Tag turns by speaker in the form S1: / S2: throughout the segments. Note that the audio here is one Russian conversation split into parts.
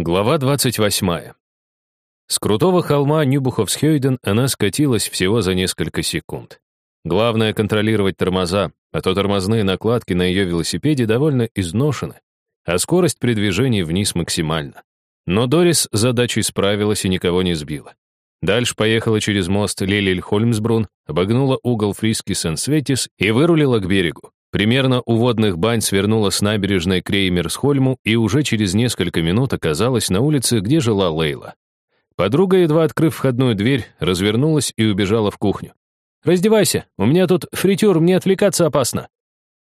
S1: Глава 28. С крутого холма Нюбуховсхёйден она скатилась всего за несколько секунд. Главное — контролировать тормоза, а то тормозные накладки на ее велосипеде довольно изношены, а скорость при движении вниз максимальна. Но Дорис с задачей справилась и никого не сбила. Дальше поехала через мост Лелель-Хольмсбрун, обогнула угол Фриски Сен-Светис и вырулила к берегу. Примерно у водных бань свернула с набережной Креймерсхольму и уже через несколько минут оказалась на улице, где жила Лейла. Подруга, едва открыв входную дверь, развернулась и убежала в кухню. «Раздевайся, у меня тут фритюр, мне отвлекаться опасно».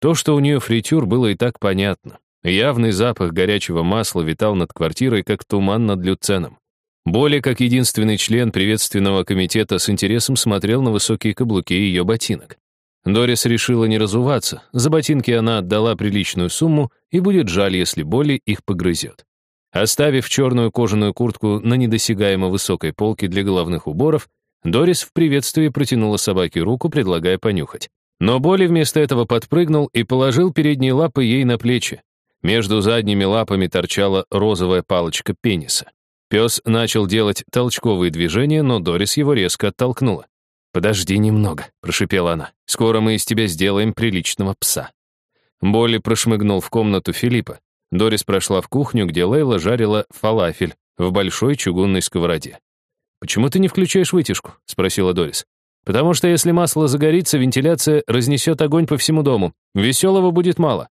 S1: То, что у нее фритюр, было и так понятно. Явный запах горячего масла витал над квартирой, как туман над люценом. Боли, как единственный член приветственного комитета, с интересом смотрел на высокие каблуки ее ботинок. Дорис решила не разуваться. За ботинки она отдала приличную сумму, и будет жаль, если боли их погрызет. Оставив черную кожаную куртку на недосягаемо высокой полке для головных уборов, Дорис в приветствии протянула собаке руку, предлагая понюхать. Но Боли вместо этого подпрыгнул и положил передние лапы ей на плечи. Между задними лапами торчала розовая палочка пениса. Пес начал делать толчковые движения, но Дорис его резко оттолкнула. «Подожди немного», — прошипела она. «Скоро мы из тебя сделаем приличного пса». Болли прошмыгнул в комнату Филиппа. Дорис прошла в кухню, где Лейла жарила фалафель в большой чугунной сковороде. «Почему ты не включаешь вытяжку?» — спросила Дорис. «Потому что если масло загорится, вентиляция разнесет огонь по всему дому. Веселого будет мало.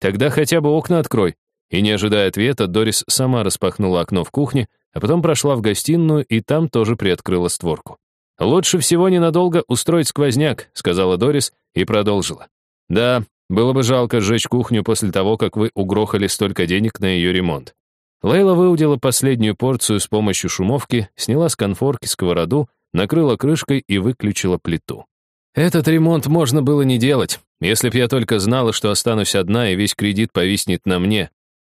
S1: Тогда хотя бы окна открой». И, не ожидая ответа, Дорис сама распахнула окно в кухне, а потом прошла в гостиную и там тоже приоткрыла створку. «Лучше всего ненадолго устроить сквозняк», — сказала Дорис и продолжила. «Да, было бы жалко сжечь кухню после того, как вы угрохали столько денег на ее ремонт». Лейла выудила последнюю порцию с помощью шумовки, сняла с конфорки сковороду, накрыла крышкой и выключила плиту. «Этот ремонт можно было не делать, если б я только знала, что останусь одна и весь кредит повиснет на мне.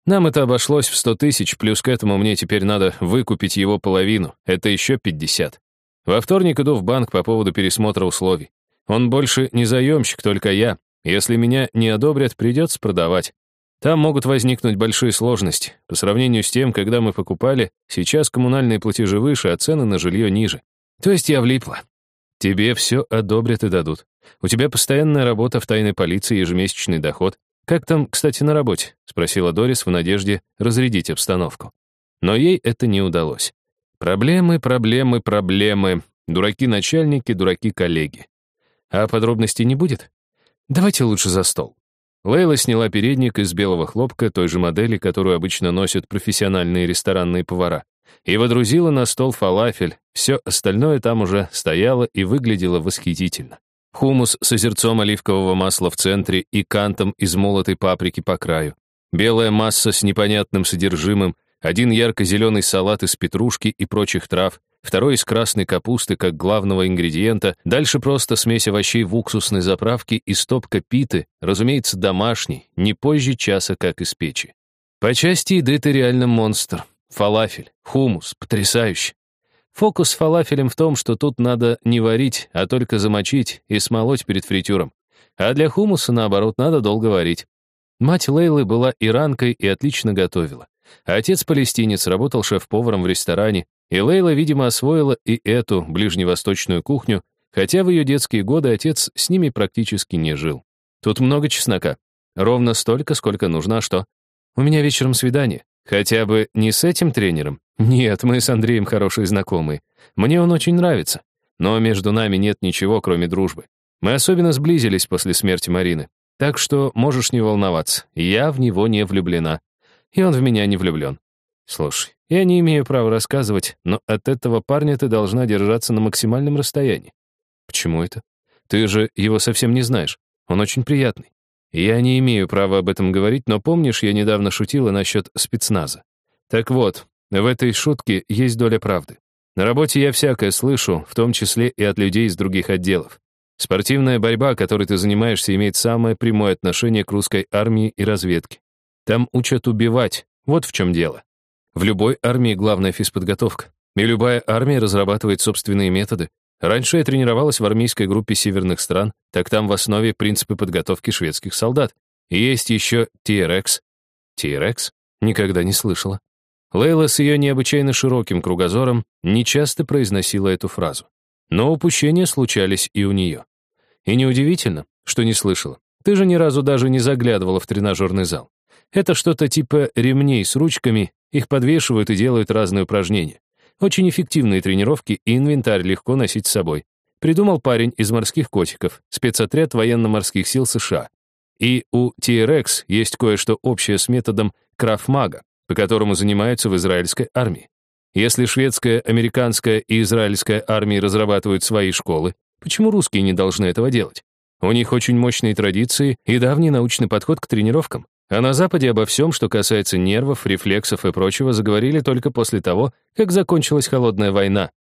S1: Нам это обошлось в сто тысяч, плюс к этому мне теперь надо выкупить его половину, это еще пятьдесят. Во вторник иду в банк по поводу пересмотра условий. Он больше не заемщик, только я. Если меня не одобрят, придется продавать. Там могут возникнуть большие сложности. По сравнению с тем, когда мы покупали, сейчас коммунальные платежи выше, а цены на жилье ниже. То есть я влипла. Тебе все одобрят и дадут. У тебя постоянная работа в тайной полиции, ежемесячный доход. Как там, кстати, на работе? Спросила Дорис в надежде разрядить обстановку. Но ей это не удалось. Проблемы, проблемы, проблемы. Дураки-начальники, дураки-коллеги. А подробностей не будет? Давайте лучше за стол. Лейла сняла передник из белого хлопка той же модели, которую обычно носят профессиональные ресторанные повара, и водрузила на стол фалафель. Все остальное там уже стояло и выглядело восхитительно. Хумус с озерцом оливкового масла в центре и кантом из молотой паприки по краю. Белая масса с непонятным содержимым, один ярко-зеленый салат из петрушки и прочих трав, второй из красной капусты как главного ингредиента, дальше просто смесь овощей в уксусной заправке и стопка питы, разумеется, домашний, не позже часа как из печи. По части еды ты реально монстр. Фалафель, хумус, потрясающе. Фокус с фалафелем в том, что тут надо не варить, а только замочить и смолоть перед фритюром. А для хумуса, наоборот, надо долго варить. Мать Лейлы была иранкой и отлично готовила. Отец палестинец работал шеф-поваром в ресторане, и Лейла, видимо, освоила и эту ближневосточную кухню, хотя в ее детские годы отец с ними практически не жил. Тут много чеснока. Ровно столько, сколько нужно, а что? У меня вечером свидание. Хотя бы не с этим тренером. Нет, мы с Андреем хорошие знакомые. Мне он очень нравится. Но между нами нет ничего, кроме дружбы. Мы особенно сблизились после смерти Марины. Так что можешь не волноваться. Я в него не влюблена и он в меня не влюблен. Слушай, я не имею права рассказывать, но от этого парня ты должна держаться на максимальном расстоянии. Почему это? Ты же его совсем не знаешь. Он очень приятный. Я не имею права об этом говорить, но помнишь, я недавно шутила насчет спецназа. Так вот, в этой шутке есть доля правды. На работе я всякое слышу, в том числе и от людей из других отделов. Спортивная борьба, которой ты занимаешься, имеет самое прямое отношение к русской армии и разведке. Там учат убивать. Вот в чем дело. В любой армии главная физподготовка. И любая армия разрабатывает собственные методы. Раньше я тренировалась в армейской группе северных стран, так там в основе принципы подготовки шведских солдат. И есть еще TRX. TRX? Никогда не слышала. Лейла с ее необычайно широким кругозором нечасто произносила эту фразу. Но упущения случались и у нее. И неудивительно, что не слышала. Ты же ни разу даже не заглядывала в тренажерный зал. Это что-то типа ремней с ручками, их подвешивают и делают разные упражнения. Очень эффективные тренировки и инвентарь легко носить с собой. Придумал парень из морских котиков, спецотряд военно-морских сил США. И у TRX есть кое-что общее с методом крафмага, по которому занимаются в израильской армии. Если шведская, американская и израильская армии разрабатывают свои школы, почему русские не должны этого делать? У них очень мощные традиции и давний научный подход к тренировкам. А на Западе обо всем, что касается нервов, рефлексов и прочего, заговорили только после того, как закончилась холодная война.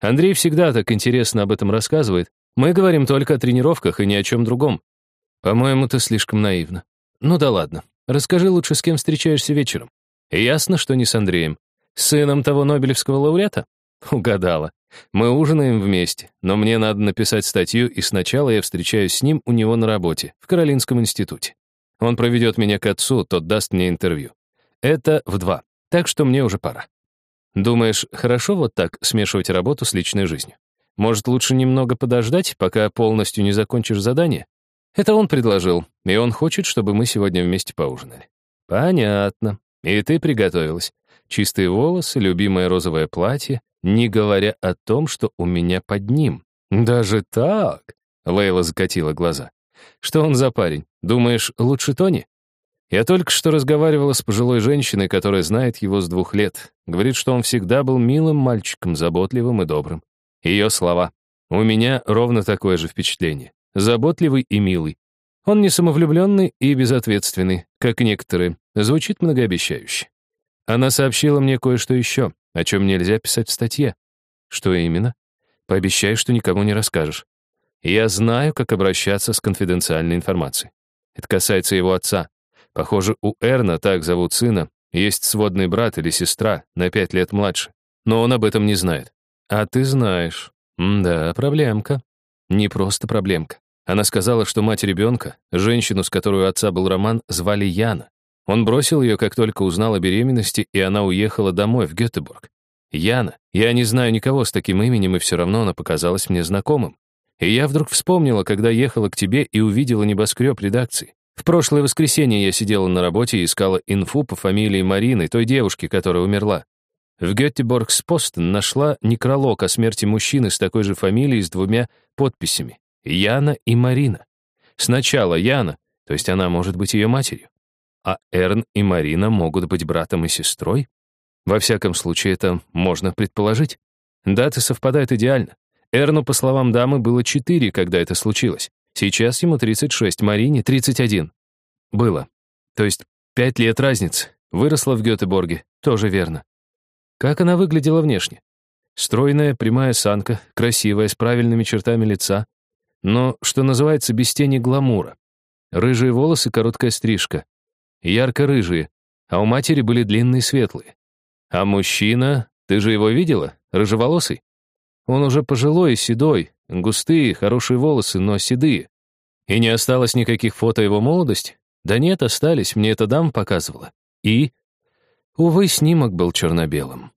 S1: Андрей всегда так интересно об этом рассказывает. Мы говорим только о тренировках и ни о чем другом. По-моему, ты слишком наивна. Ну да ладно. Расскажи лучше, с кем встречаешься вечером. ясно, что не с Андреем. С сыном того Нобелевского лауреата? Угадала. Мы ужинаем вместе, но мне надо написать статью, и сначала я встречаюсь с ним у него на работе, в Каролинском институте. Он проведет меня к отцу, тот даст мне интервью. Это в два, так что мне уже пора. Думаешь, хорошо вот так смешивать работу с личной жизнью? Может, лучше немного подождать, пока полностью не закончишь задание? Это он предложил, и он хочет, чтобы мы сегодня вместе поужинали. Понятно. И ты приготовилась. Чистые волосы, любимое розовое платье, не говоря о том, что у меня под ним. Даже так? Лейла закатила глаза. Что он за парень? Думаешь, лучше Тони? Я только что разговаривала с пожилой женщиной, которая знает его с двух лет. Говорит, что он всегда был милым мальчиком, заботливым и добрым. Ее слова. У меня ровно такое же впечатление. Заботливый и милый. Он не самовлюбленный и безответственный, как некоторые. Звучит многообещающе. Она сообщила мне кое-что еще, о чем нельзя писать в статье. Что именно? Пообещай, что никому не расскажешь. Я знаю, как обращаться с конфиденциальной информацией. Это касается его отца. Похоже, у Эрна, так зовут сына, есть сводный брат или сестра, на пять лет младше. Но он об этом не знает. А ты знаешь. М да, проблемка. Не просто проблемка. Она сказала, что мать ребенка, женщину, с которой у отца был роман, звали Яна. Он бросил ее, как только узнал о беременности, и она уехала домой, в Гетеборг. Яна. Я не знаю никого с таким именем, и все равно она показалась мне знакомым. И я вдруг вспомнила, когда ехала к тебе и увидела небоскреб редакции. В прошлое воскресенье я сидела на работе и искала инфу по фамилии Марины, той девушки, которая умерла. В Геттеборгс-Постен нашла некролог о смерти мужчины с такой же фамилией с двумя подписями. Яна и Марина. Сначала Яна, то есть она может быть ее матерью. А Эрн и Марина могут быть братом и сестрой? Во всяком случае, это можно предположить. Даты совпадают идеально. Эрну, по словам дамы, было 4, когда это случилось. Сейчас ему 36, Марине 31. Было. То есть 5 лет разницы. Выросла в Гетеборге. Тоже верно. Как она выглядела внешне? Стройная, прямая санка, красивая, с правильными чертами лица. Но, что называется, без тени гламура. Рыжие волосы, короткая стрижка. Ярко-рыжие. А у матери были длинные светлые. А мужчина, ты же его видела? Рыжеволосый? Он уже пожилой и седой, густые, хорошие волосы, но седые. И не осталось никаких фото его молодости? Да нет, остались, мне это дам показывала. И? Увы, снимок был черно-белым.